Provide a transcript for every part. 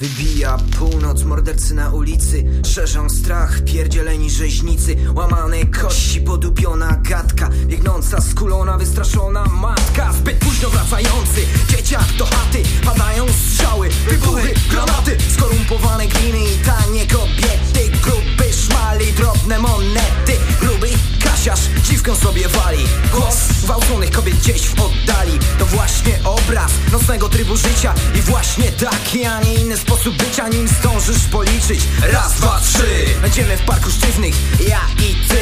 Wybija północ, mordercy na ulicy Szerzą strach, pierdzieleni rzeźnicy. Łamane kości, podupiona gadka Biegnąca, skulona, wystraszona matka. Zbyt późno wracający dzieciak do chaty Padają strzały, wybuchy, granaty. Skorumpowane gliny i tanie kobiety Gruby szmali, drobne monety. Gruby Kasiarz dziwką sobie wali Głos gwałconych kobiet gdzieś w taki, a nie inny sposób bycia Nim zdążysz policzyć. Raz, dwa, trzy. Będziemy w parku sztywnych, ja i ty.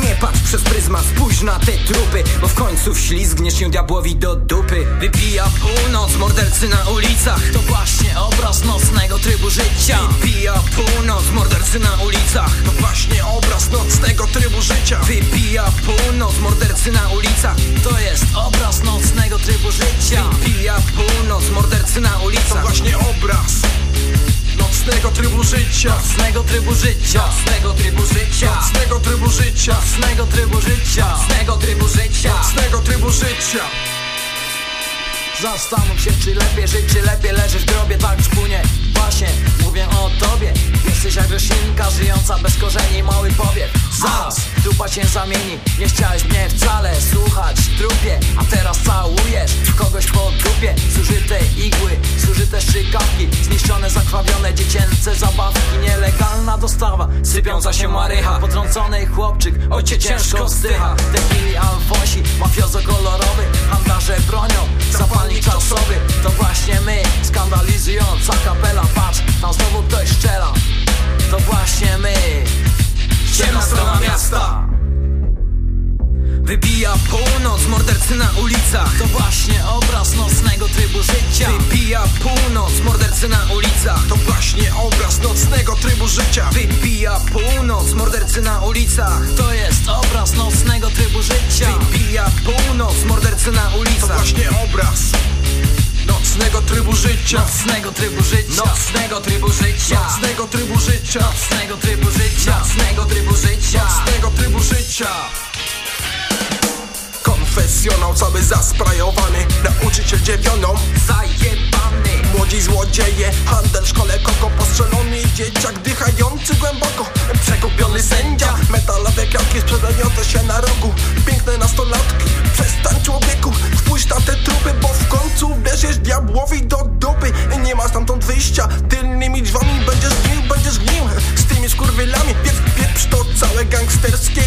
Nie patrz przez pryzmat, spójrz na te trupy Bo w końcu wślizgniesz się diabłowi do dupy. Wybija północ, mordercy na ulicach. To właśnie obraz nocnego trybu życia. Wybija północ, mordercy na ulicach. To właśnie obraz nocnego trybu życia. Wybija północ, mordercy na ulicach trybu życia. Nocnego trybu życia. Nocnego trybu życia. Nocnego trybu życia. Nocnego trybu życia. Nocnego trybu życia. Nocnego trybu życia. Zastanów się czy lepiej żyć, czy lepiej leżeć. W grobie Tak płynie, właśnie mówię o tobie. Jesteś jak roślinka żyjąca bez korzeni. Mały powiew, zaraz dupa cię zamieni. Nie chciałeś mnie wcale słuchać Nielegalna dostawa, sypiąca się marycha Potrącony chłopczyk, ojciec ciężko zdycha Debili alfonsi, mafiozo kolorowy Handlarze bronią, zapalnik czasowy. To właśnie my, skandalizująca kapela Patrz, tam znowu ktoś strzela. To właśnie my. Ciemna strona miasta. Wybija północ, mordercy na ulicach. To właśnie obraz nocnego trybu życia Północ, mordercy na ulicach. To właśnie obraz nocnego trybu życia. Wybija północ, mordercy na ulicach. To jest obraz nocnego trybu życia. Wybija północ, mordercy na To ulicach właśnie obraz nocnego trybu życia. Nocnego trybu życia. Nocnego trybu życia. Nocnego trybu życia. Nocnego trybu życia. Nocnego trybu życia. Nocnego trybu życia Konfesjonał cały zasprajowany. Nauczyciel dziewiątą Zajebany. Młodzi złodzieje, handel w szkole koko Postrzelony. Dzieciak dychający głęboko Przekupiony sędzia, metalowe kratki sprzedające się na rogu. Piękne nastolatki, przestań człowieku. Spójrz na te trupy, bo w końcu wierzysz diabłowi do dupy. Nie ma stamtąd wyjścia, tylnymi drzwiami Będziesz gnił, będziesz gnił. Z tymi skurwylami, pieprz, pieprz to całe gangsterskie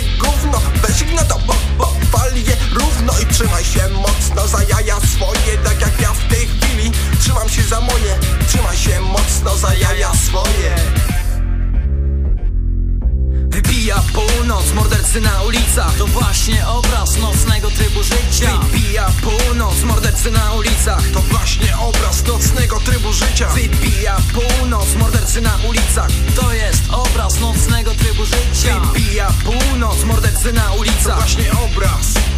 na ulicach. To właśnie obraz nocnego trybu życia. Wybija północ, mordercy na ulicach. To właśnie obraz nocnego trybu życia. Wybija północ, mordercy na ulicach. To jest obraz nocnego trybu życia. Wybija północ, mordercy na To ulicach właśnie obraz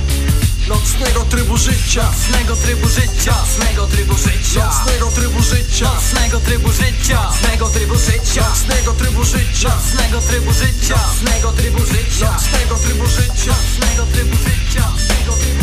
Nocnego trybu życia Nocnego trybu życia Nocnego trybu życia Nocnego trybu życia Nocnego trybu życia Nocnego trybu życia Nocnego trybu życia Nocnego trybu życia Nocnego trybu życia Nocnego trybu życia Nocnego trybu życia Nocnego trybu życia